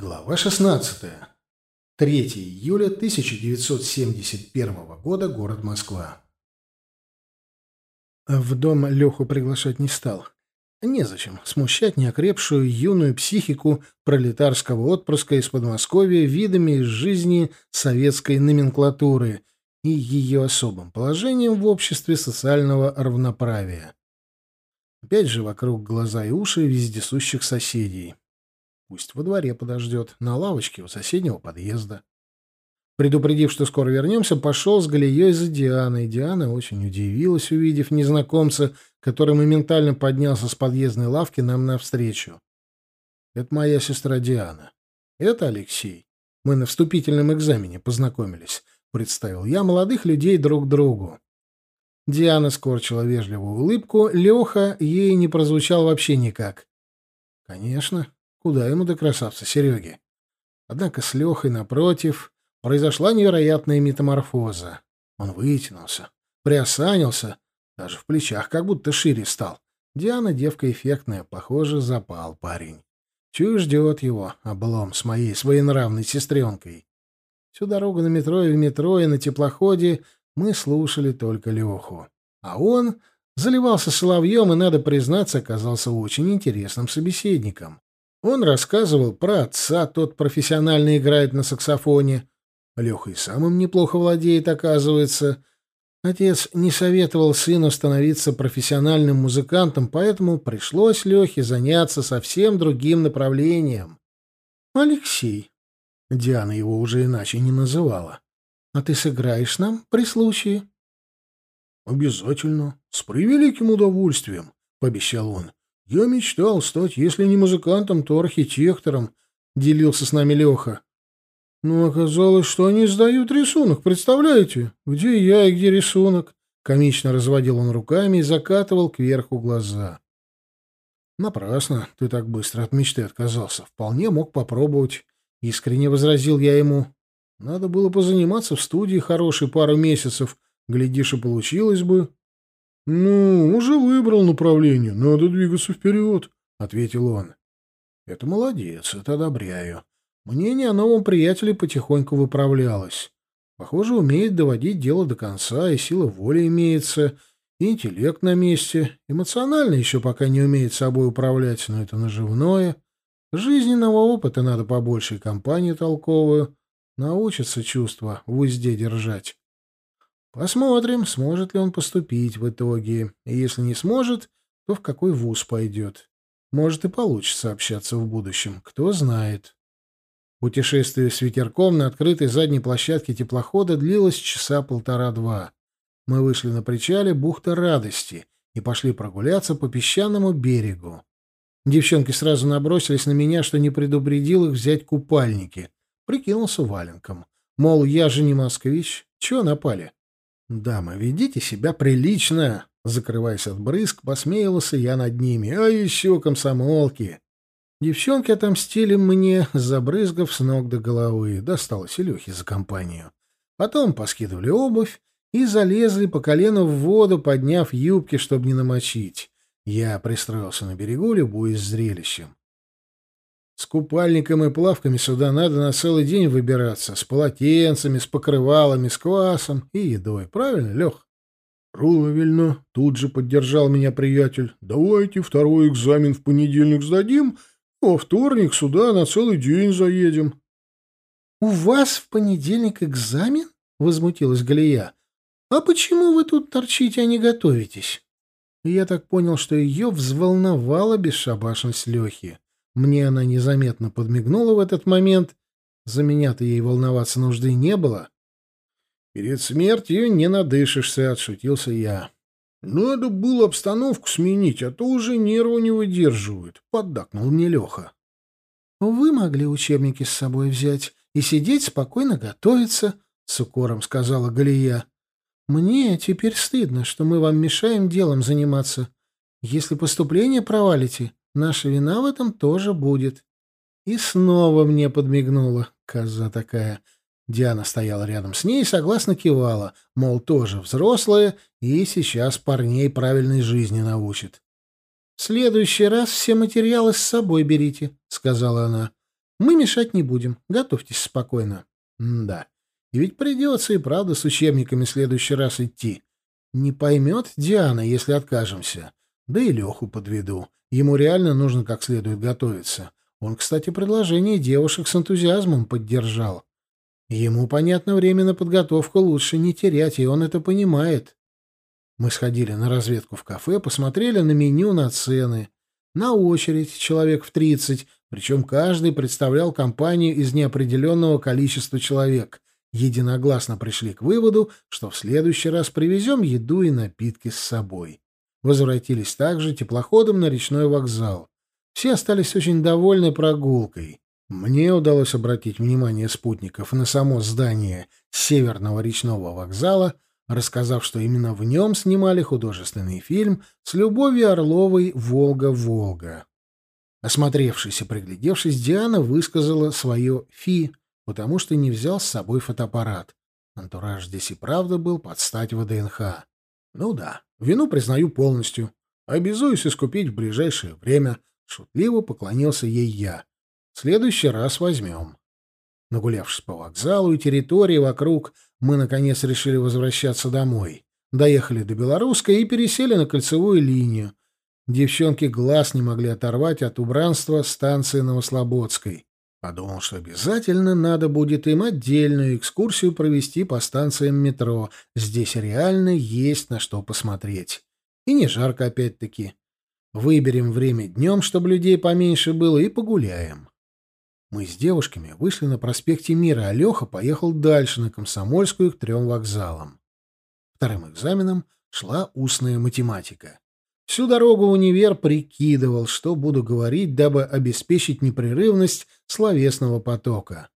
Глава 16. 3 июля 1971 года. Город Москва. В дом Леху приглашать не стал. Незачем смущать неокрепшую юную психику пролетарского отпрыска из Подмосковья видами из жизни советской номенклатуры и ее особым положением в обществе социального равноправия. Опять же вокруг глаза и уши вездесущих соседей. Пусть во дворе подождет, на лавочке у соседнего подъезда. Предупредив, что скоро вернемся, пошел с Галией за Дианой. Диана очень удивилась, увидев незнакомца, который моментально поднялся с подъездной лавки нам навстречу. «Это моя сестра Диана. Это Алексей. Мы на вступительном экзамене познакомились», — представил я молодых людей друг другу. Диана скорчила вежливую улыбку, Леха ей не прозвучал вообще никак. «Конечно, Куда ему до красавца Сереги? Однако с Лехой, напротив, произошла невероятная метаморфоза. Он вытянулся, приосанился, даже в плечах как будто шире стал. Диана девка эффектная, похоже, запал парень. Чую, ждет его облом с моей своенравной сестренкой. Всю дорогу на метро и в метро, и на теплоходе мы слушали только Леху. А он заливался соловьем и, надо признаться, оказался очень интересным собеседником. Он рассказывал про отца, тот профессионально играет на саксофоне. Леха и самым неплохо владеет, оказывается. Отец не советовал сыну становиться профессиональным музыкантом, поэтому пришлось Лехе заняться совсем другим направлением. «Алексей», — Диана его уже иначе не называла, — «а ты сыграешь нам при случае?» «Обязательно, с превеликим удовольствием», — пообещал он. «Я мечтал стать, если не музыкантом, то архитектором», — делился с нами Леха. «Но оказалось, что они сдают рисунок, представляете? Где я и где рисунок?» Комично разводил он руками и закатывал кверху глаза. «Напрасно ты так быстро от мечты отказался. Вполне мог попробовать», — искренне возразил я ему. «Надо было позаниматься в студии хорошей пару месяцев. Глядишь, и получилось бы». «Ну, уже выбрал направление, надо двигаться вперед», — ответил он. «Это молодец, это одобряю. Мнение о новом приятеле потихоньку выправлялось. Похоже, умеет доводить дело до конца, и сила воли имеется, и интеллект на месте. Эмоционально еще пока не умеет собой управлять, но это наживное. Жизненного опыта надо побольше и компанию толковую. Научится чувства в узде держать. Посмотрим, сможет ли он поступить в итоге. И если не сможет, то в какой вуз пойдет. Может и получится общаться в будущем, кто знает. Путешествие с ветерком на открытой задней площадке теплохода длилось часа полтора-два. Мы вышли на причале бухта Радости и пошли прогуляться по песчаному берегу. Девчонки сразу набросились на меня, что не предупредил их взять купальники. Прикинулся валенком. Мол, я же не москвич. Чего напали? «Дамы, ведите себя прилично!» Закрываясь от брызг, посмеялся я над ними. «А еще комсомолки!» Девчонки отомстили мне, забрызгав с ног до головы. Досталось Илюхе за компанию. Потом поскидывали обувь и залезли по колено в воду, подняв юбки, чтобы не намочить. Я пристроился на берегу, любуясь зрелищем. С купальником и плавками сюда надо на целый день выбираться, с полотенцами, с покрывалами, с квасом и едой. Правильно, Лех? Правильно, тут же поддержал меня приятель. Давайте второй экзамен в понедельник сдадим, а во вторник сюда на целый день заедем. У вас в понедельник экзамен? возмутилась Галия. А почему вы тут торчите, а не готовитесь? Я так понял, что ее взволновала бесшабашность Лехи. Мне она незаметно подмигнула в этот момент. За меня-то ей волноваться нужды не было. «Перед смертью не надышишься», — отшутился я. «Надо было обстановку сменить, а то уже нервы не выдерживают», — поддакнул мне Леха. «Вы могли учебники с собой взять и сидеть спокойно готовиться», — с укором сказала Галия. «Мне теперь стыдно, что мы вам мешаем делом заниматься. Если поступление провалите, Наша вина в этом тоже будет. И снова мне подмигнула, коза такая. Диана стояла рядом с ней и согласно кивала, мол, тоже взрослая и сейчас парней правильной жизни научит. «В следующий раз все материалы с собой берите», — сказала она. Мы мешать не будем. Готовьтесь спокойно. да. И ведь придется и правда с учебниками в следующий раз идти. Не поймет Диана, если откажемся. Да и Леху подведу. Ему реально нужно как следует готовиться. Он, кстати, предложение девушек с энтузиазмом поддержал. Ему, понятно, время на подготовку лучше не терять, и он это понимает. Мы сходили на разведку в кафе, посмотрели на меню, на цены. На очередь человек в тридцать, причем каждый представлял компанию из неопределенного количества человек. Единогласно пришли к выводу, что в следующий раз привезем еду и напитки с собой. Возвратились также теплоходом на речной вокзал. Все остались очень довольны прогулкой. Мне удалось обратить внимание спутников на само здание Северного речного вокзала, рассказав, что именно в нем снимали художественный фильм с Любовью Орловой «Волга-Волга». Осмотревшись и приглядевшись, Диана высказала свое «фи», потому что не взял с собой фотоаппарат. Антураж здесь и правда был под стать ВДНХ. Ну да, вину признаю полностью. Обязуюсь искупить в ближайшее время. Шутливо поклонился ей я. В следующий раз возьмем. Нагулявшись по вокзалу и территории вокруг, мы, наконец, решили возвращаться домой. Доехали до Белорусской и пересели на кольцевую линию. Девчонки глаз не могли оторвать от убранства станции Новослободской. Подумал, что обязательно надо будет им отдельную экскурсию провести по станциям метро. Здесь реально есть на что посмотреть. И не жарко опять-таки. Выберем время днем, чтобы людей поменьше было, и погуляем. Мы с девушками вышли на проспекте Мира, а Леха поехал дальше, на Комсомольскую, к трем вокзалам. Вторым экзаменом шла устная математика. Всю дорогу в универ прикидывал, что буду говорить, дабы обеспечить непрерывность словесного потока.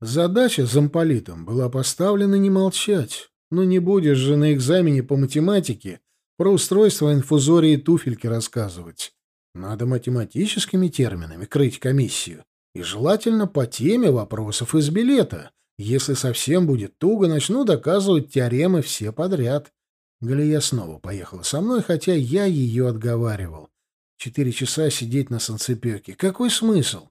Задача замполитом была поставлена не молчать. Но не будешь же на экзамене по математике про устройство инфузории туфельки рассказывать. Надо математическими терминами крыть комиссию. И желательно по теме вопросов из билета. Если совсем будет туго, начну доказывать теоремы все подряд. Галия снова поехала со мной, хотя я ее отговаривал. Четыре часа сидеть на санцепёке. Какой смысл?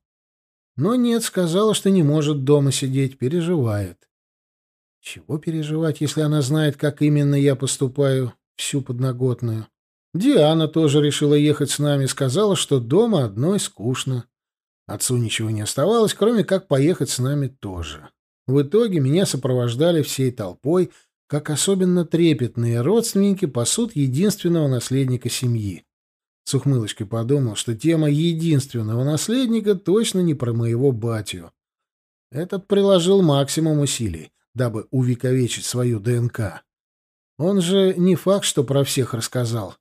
Но нет, сказала, что не может дома сидеть, переживает. Чего переживать, если она знает, как именно я поступаю всю подноготную? Диана тоже решила ехать с нами, сказала, что дома одной скучно. Отцу ничего не оставалось, кроме как поехать с нами тоже. В итоге меня сопровождали всей толпой, как особенно трепетные родственники пасут единственного наследника семьи. С ухмылочкой подумал, что тема единственного наследника точно не про моего батю. Этот приложил максимум усилий, дабы увековечить свою ДНК. Он же не факт, что про всех рассказал.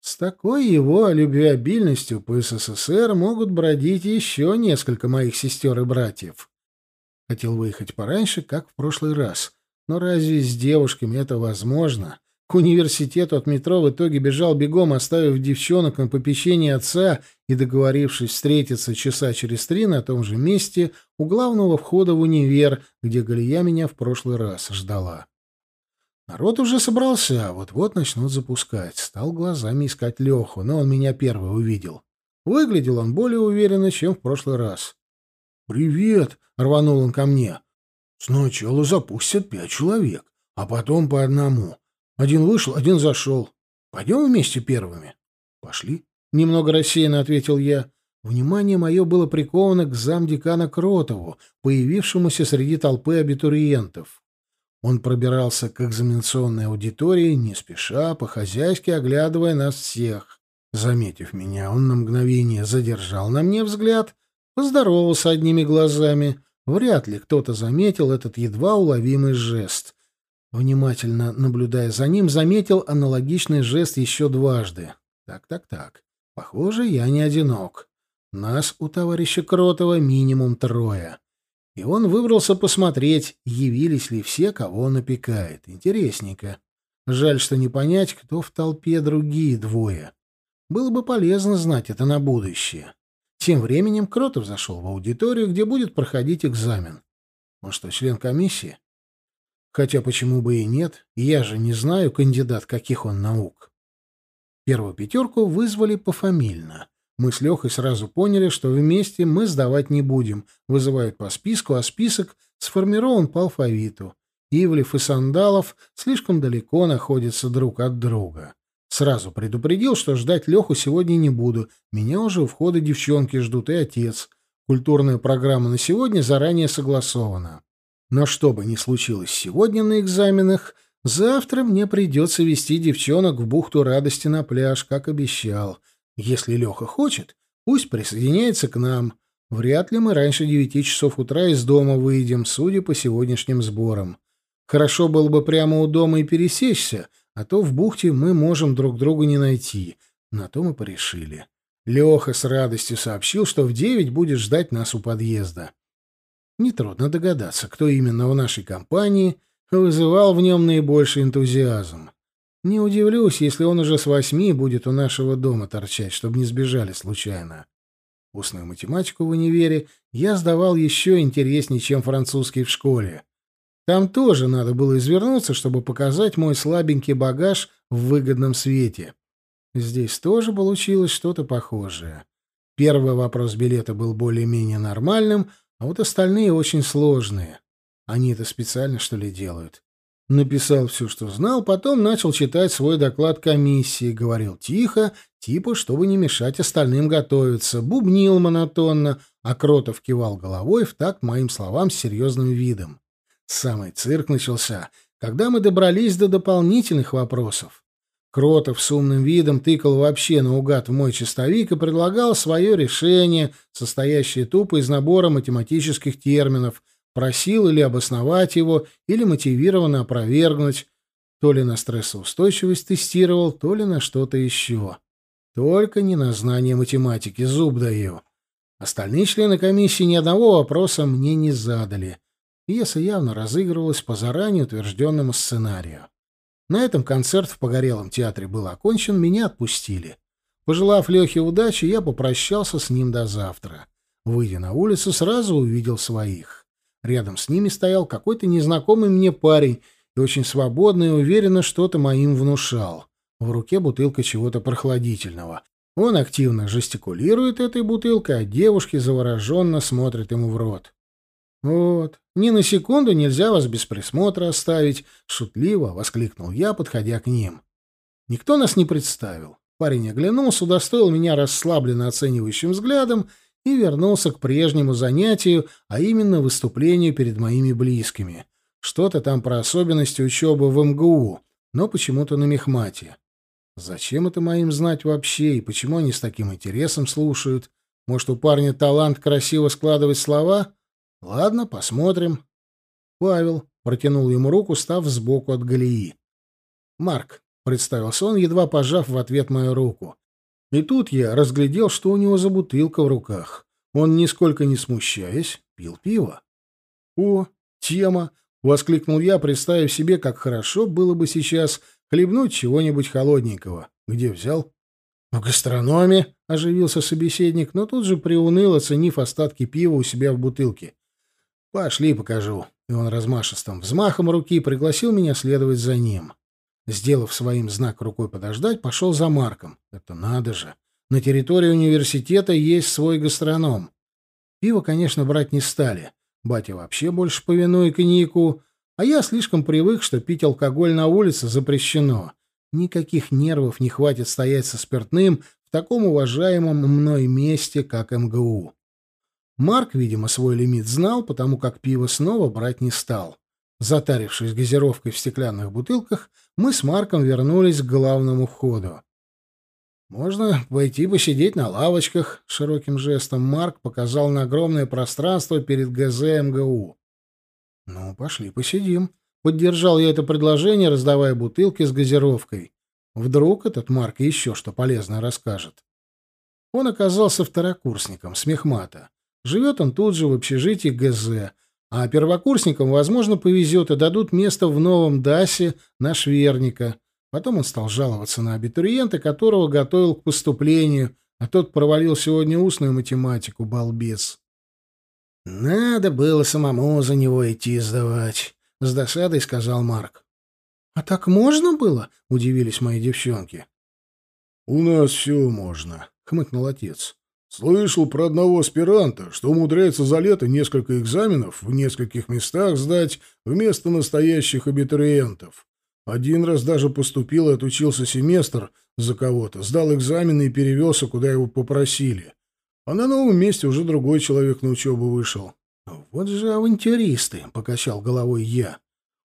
С такой его любвеобильностью по СССР могут бродить еще несколько моих сестер и братьев. Хотел выехать пораньше, как в прошлый раз. Но разве с девушками это возможно? К университету от метро в итоге бежал бегом, оставив девчонок на попечение отца и договорившись встретиться часа через три на том же месте у главного входа в универ, где Галия меня в прошлый раз ждала. Народ уже собрался, а вот-вот начнут запускать. Стал глазами искать Леху, но он меня первый увидел. Выглядел он более уверенно, чем в прошлый раз. «Привет!» — рванул он ко мне. «Сначала запустят пять человек, а потом по одному. Один вышел, один зашел. Пойдем вместе первыми?» «Пошли», — немного рассеянно ответил я. Внимание мое было приковано к замдекана Кротову, появившемуся среди толпы абитуриентов. Он пробирался к экзаменационной аудитории, не спеша, по-хозяйски оглядывая нас всех. Заметив меня, он на мгновение задержал на мне взгляд, поздоровался одними глазами. Вряд ли кто-то заметил этот едва уловимый жест. Внимательно наблюдая за ним, заметил аналогичный жест еще дважды. Так-так-так. Похоже, я не одинок. Нас у товарища Кротова минимум трое. И он выбрался посмотреть, явились ли все, кого он опекает. Интересненько. Жаль, что не понять, кто в толпе другие двое. Было бы полезно знать это на будущее. Тем временем Кротов зашел в аудиторию, где будет проходить экзамен. Он что, член комиссии? Хотя почему бы и нет, я же не знаю кандидат, каких он наук. Первую пятерку вызвали пофамильно. Мы с Лехой сразу поняли, что вместе мы сдавать не будем. Вызывают по списку, а список сформирован по алфавиту. Ивлев и Сандалов слишком далеко находятся друг от друга. Сразу предупредил, что ждать Леху сегодня не буду. Меня уже у входа девчонки ждут и отец. Культурная программа на сегодня заранее согласована. Но что бы ни случилось сегодня на экзаменах, завтра мне придется вести девчонок в бухту радости на пляж, как обещал. Если Леха хочет, пусть присоединяется к нам. Вряд ли мы раньше девяти часов утра из дома выйдем, судя по сегодняшним сборам. Хорошо было бы прямо у дома и пересечься, а то в бухте мы можем друг друга не найти. На то мы порешили. Леха с радостью сообщил, что в девять будет ждать нас у подъезда. Нетрудно догадаться, кто именно в нашей компании вызывал в нем наибольший энтузиазм. Не удивлюсь, если он уже с восьми будет у нашего дома торчать, чтобы не сбежали случайно. Устную математику в универе я сдавал еще интереснее, чем французский в школе. Там тоже надо было извернуться, чтобы показать мой слабенький багаж в выгодном свете. Здесь тоже получилось что-то похожее. Первый вопрос билета был более-менее нормальным, а вот остальные очень сложные. Они это специально, что ли, делают? Написал все, что знал, потом начал читать свой доклад комиссии, говорил тихо, типа, чтобы не мешать остальным готовиться, бубнил монотонно, а Кротов кивал головой в такт моим словам с серьезным видом. Самый цирк начался, когда мы добрались до дополнительных вопросов. Кротов с умным видом тыкал вообще наугад в мой чистовик и предлагал свое решение, состоящее тупо из набора математических терминов, просил или обосновать его, или мотивированно опровергнуть. То ли на стрессоустойчивость тестировал, то ли на что-то еще. Только не на знание математики, зуб даю. Остальные члены комиссии ни одного вопроса мне не задали. Пьеса явно разыгрывалась по заранее утвержденному сценарию. На этом концерт в Погорелом театре был окончен, меня отпустили. Пожелав Лехе удачи, я попрощался с ним до завтра. Выйдя на улицу, сразу увидел своих. Рядом с ними стоял какой-то незнакомый мне парень и очень свободно и уверенно что-то моим внушал. В руке бутылка чего-то прохладительного. Он активно жестикулирует этой бутылкой, а девушки завороженно смотрят ему в рот. «Вот, ни на секунду нельзя вас без присмотра оставить», — шутливо воскликнул я, подходя к ним. Никто нас не представил. Парень оглянулся, удостоил меня расслабленно оценивающим взглядом и вернулся к прежнему занятию, а именно выступлению перед моими близкими. Что-то там про особенности учебы в МГУ, но почему-то на мехмате. Зачем это моим знать вообще, и почему они с таким интересом слушают? Может, у парня талант красиво складывать слова? Ладно, посмотрим. Павел протянул ему руку, став сбоку от Галии. Марк, представился он, едва пожав в ответ мою руку. И тут я разглядел, что у него за бутылка в руках. Он, нисколько не смущаясь, пил пиво. «О, тема!» — воскликнул я, представив себе, как хорошо было бы сейчас хлебнуть чего-нибудь холодненького. «Где взял?» «В гастрономе», — оживился собеседник, но тут же приуныл, оценив остатки пива у себя в бутылке. «Пошли, покажу». И он размашистым взмахом руки пригласил меня следовать за ним. Сделав своим знак рукой подождать, пошел за Марком. Это надо же. На территории университета есть свой гастроном. Пиво, конечно, брать не стали. Батя вообще больше повинует коньяку, а я слишком привык, что пить алкоголь на улице запрещено. Никаких нервов не хватит стоять со спиртным в таком уважаемом мной месте, как МГУ. Марк, видимо, свой лимит знал, потому как пиво снова брать не стал. Затарившись газировкой в стеклянных бутылках, мы с Марком вернулись к главному входу. «Можно пойти посидеть на лавочках», — широким жестом Марк показал на огромное пространство перед ГЗ МГУ. «Ну, пошли посидим», — поддержал я это предложение, раздавая бутылки с газировкой. Вдруг этот Марк еще что полезное расскажет. Он оказался второкурсником с мехмата. Живет он тут же в общежитии ГЗ, а первокурсникам, возможно, повезет и дадут место в новом ДАСе на Шверника. Потом он стал жаловаться на абитуриента, которого готовил к поступлению, а тот провалил сегодня устную математику, балбес. «Надо было самому за него идти сдавать», — с досадой сказал Марк. «А так можно было?» — удивились мои девчонки. «У нас все можно», хмыкнул отец. Слышал про одного аспиранта, что умудряется за лето несколько экзаменов в нескольких местах сдать вместо настоящих абитуриентов. Один раз даже поступил и отучился семестр за кого-то, сдал экзамены и перевелся, куда его попросили. А на новом месте уже другой человек на учебу вышел. «Вот же авантюристы!» — покачал головой я.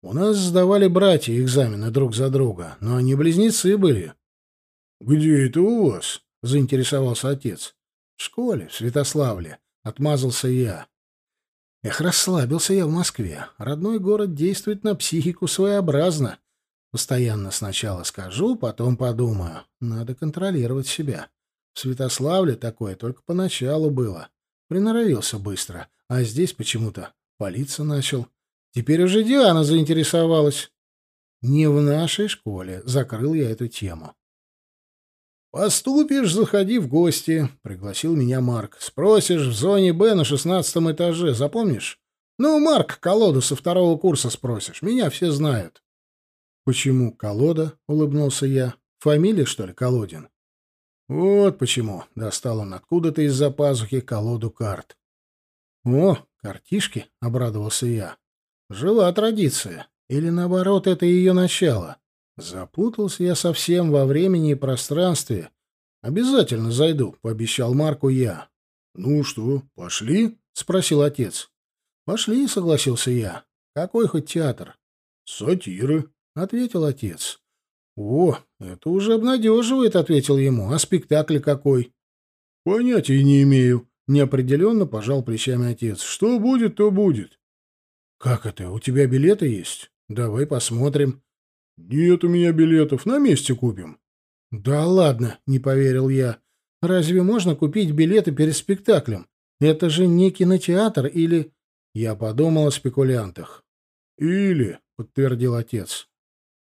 «У нас сдавали братья экзамены друг за друга, но они близнецы были». «Где это у вас?» — заинтересовался отец. «В школе, в Святославле», — отмазался я. Эх, расслабился я в Москве. Родной город действует на психику своеобразно. Постоянно сначала скажу, потом подумаю. Надо контролировать себя. В Святославле такое только поначалу было. Приноровился быстро, а здесь почему-то палиться начал. Теперь уже Диана заинтересовалась. Не в нашей школе закрыл я эту тему. «Поступишь, заходи в гости», — пригласил меня Марк. «Спросишь в зоне Б на шестнадцатом этаже, запомнишь? Ну, Марк, колоду со второго курса спросишь. Меня все знают». «Почему колода?» — улыбнулся я. «Фамилия, что ли, Колодин?» «Вот почему», — достал он откуда-то из-за пазухи колоду карт. «О, картишки!» — обрадовался я. «Жила традиция. Или, наоборот, это ее начало?» Запутался я совсем во времени и пространстве. «Обязательно зайду», — пообещал Марку я. «Ну что, пошли?» — спросил отец. «Пошли», — согласился я. «Какой хоть театр?» «Сатиры», — ответил отец. «О, это уже обнадеживает», — ответил ему. «А спектакль какой?» «Понятия не имею», — неопределенно пожал плечами отец. «Что будет, то будет». «Как это? У тебя билеты есть? Давай посмотрим». «Нет у меня билетов. На месте купим». «Да ладно», — не поверил я. «Разве можно купить билеты перед спектаклем? Это же не кинотеатр или...» Я подумал о спекулянтах. «Или», — подтвердил отец.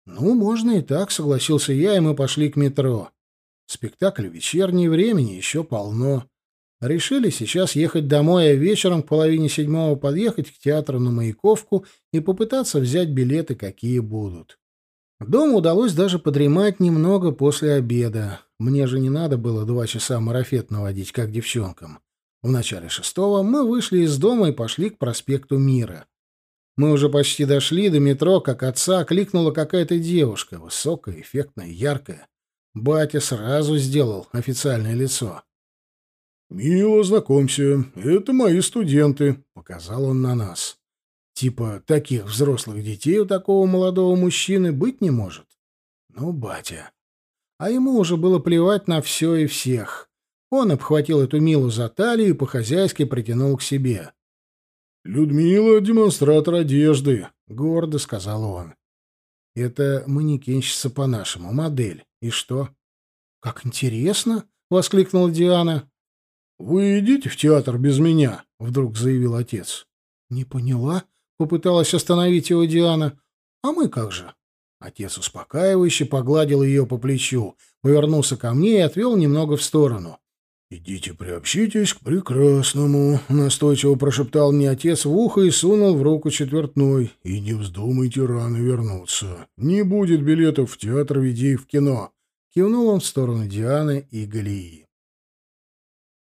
«Ну, можно и так», — согласился я, и мы пошли к метро. Спектакль вечерний, времени еще полно. Решили сейчас ехать домой, а вечером к половине седьмого подъехать к театру на Маяковку и попытаться взять билеты, какие будут. Дома удалось даже подремать немного после обеда. Мне же не надо было два часа марафет наводить, как девчонкам. В начале шестого мы вышли из дома и пошли к проспекту Мира. Мы уже почти дошли до метро, как отца кликнула какая-то девушка, высокая, эффектная, яркая. Батя сразу сделал официальное лицо. «Мило, знакомься, это мои студенты», — показал он на нас. Типа, таких взрослых детей у такого молодого мужчины быть не может. Ну, батя. А ему уже было плевать на все и всех. Он обхватил эту Милу за талию и по-хозяйски притянул к себе. «Людмила — демонстратор одежды», — гордо сказал он. «Это манекенщица по-нашему, модель. И что?» «Как интересно!» — воскликнула Диана. «Вы идите в театр без меня», — вдруг заявил отец. «Не поняла?» — попыталась остановить его Диана. «А мы как же?» Отец успокаивающе погладил ее по плечу, повернулся ко мне и отвел немного в сторону. «Идите приобщитесь к прекрасному», — настойчиво прошептал мне отец в ухо и сунул в руку четвертной. «И не вздумайте рано вернуться. Не будет билетов в театр, веди в кино». Кивнул он в сторону Дианы и Галии.